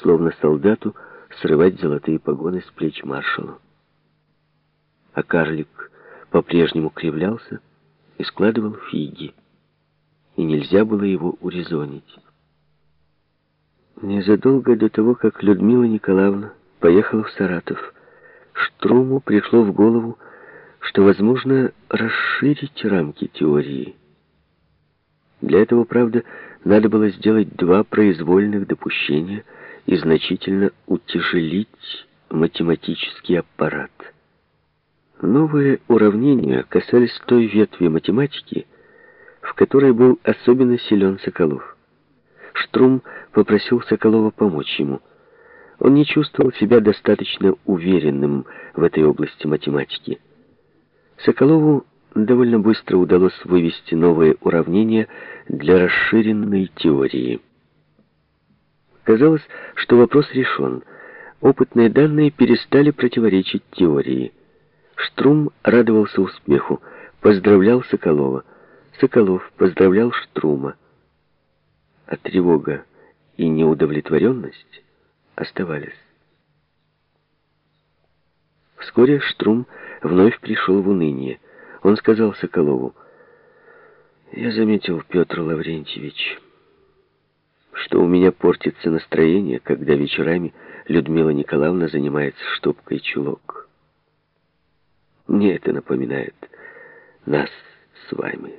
словно солдату, срывать золотые погоны с плеч маршалу. А карлик по-прежнему кривлялся и складывал фиги, и нельзя было его урезонить. Незадолго до того, как Людмила Николаевна поехала в Саратов, Штруму пришло в голову, что возможно расширить рамки теории. Для этого, правда, надо было сделать два произвольных допущения и значительно утяжелить математический аппарат. Новые уравнения касались той ветви математики, в которой был особенно силен Соколов. Штрум попросил Соколова помочь ему. Он не чувствовал себя достаточно уверенным в этой области математики. Соколову довольно быстро удалось вывести новые уравнения для расширенной теории. Казалось, что вопрос решен. Опытные данные перестали противоречить теории. Штрум радовался успеху, поздравлял Соколова. Соколов поздравлял Штрума. А тревога и неудовлетворенность оставались. Вскоре Штрум вновь пришел в уныние. Он сказал Соколову, «Я заметил, Петр Лаврентьевич, что у меня портится настроение, когда вечерами Людмила Николаевна занимается штопкой чулок. Мне это напоминает нас с вами.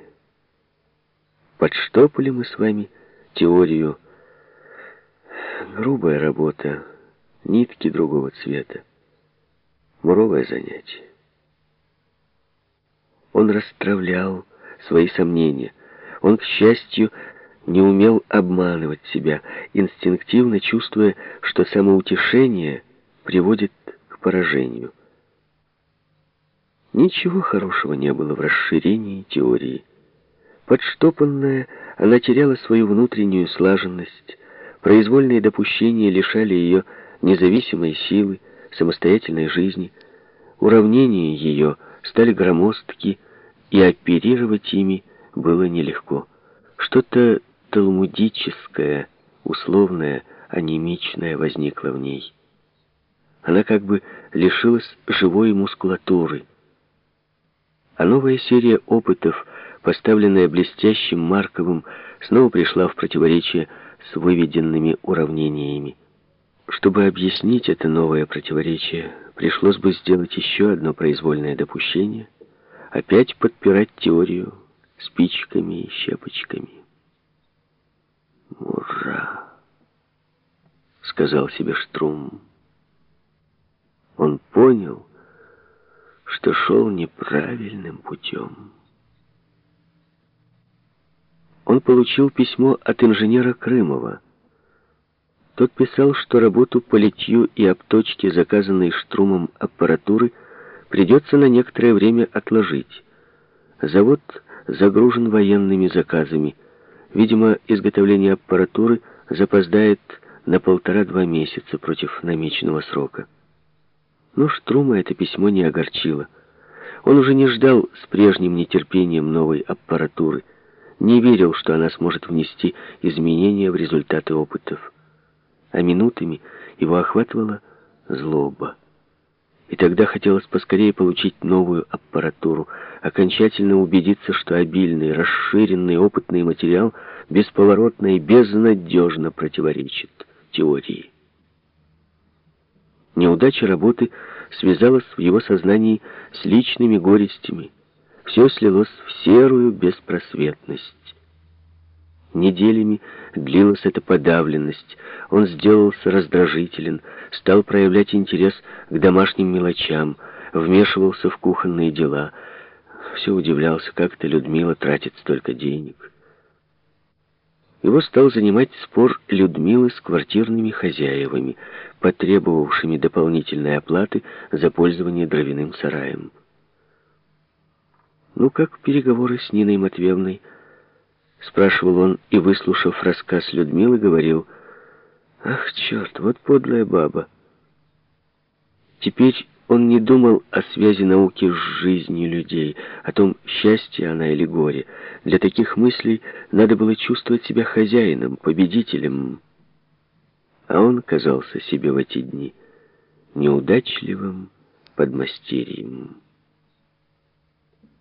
Подштопали мы с вами теорию. Грубая работа, нитки другого цвета. Муровое занятие. Он расстравлял свои сомнения. Он, к счастью, не умел обманывать себя, инстинктивно чувствуя, что самоутешение приводит к поражению. Ничего хорошего не было в расширении теории. Подштопанная, она теряла свою внутреннюю слаженность, произвольные допущения лишали ее независимой силы, самостоятельной жизни, уравнения ее стали громоздки, и оперировать ими было нелегко. Что-то талмудическое, условное, анемичное возникло в ней. Она как бы лишилась живой мускулатуры. А новая серия опытов, поставленная блестящим Марковым, снова пришла в противоречие с выведенными уравнениями. Чтобы объяснить это новое противоречие, пришлось бы сделать еще одно произвольное допущение, опять подпирать теорию спичками и щепочками. «Ура!» — сказал себе Штрум. Он понял, что шел неправильным путем. Он получил письмо от инженера Крымова. Тот писал, что работу по литью и обточке, заказанной Штрумом аппаратуры, придется на некоторое время отложить. Завод загружен военными заказами. Видимо, изготовление аппаратуры запоздает на полтора-два месяца против намеченного срока. Но Штрума это письмо не огорчило. Он уже не ждал с прежним нетерпением новой аппаратуры, не верил, что она сможет внести изменения в результаты опытов. А минутами его охватывала злоба. И тогда хотелось поскорее получить новую аппаратуру, окончательно убедиться, что обильный, расширенный опытный материал бесповоротно и безнадежно противоречит теории. Неудача работы связалась в его сознании с личными горестями. Все слилось в серую беспросветность. Неделями длилась эта подавленность. Он сделался раздражителен, стал проявлять интерес к домашним мелочам, вмешивался в кухонные дела. Все удивлялся, как то Людмила тратит столько денег. Его стал занимать спор Людмилы с квартирными хозяевами, потребовавшими дополнительной оплаты за пользование дровяным сараем. Ну, как переговоры с Ниной Матвеевной, Спрашивал он и, выслушав рассказ Людмилы, говорил, «Ах, черт, вот подлая баба!» Теперь он не думал о связи науки с жизнью людей, о том, счастье она или горе. Для таких мыслей надо было чувствовать себя хозяином, победителем. а он казался себе в эти дни неудачливым подмастерьем.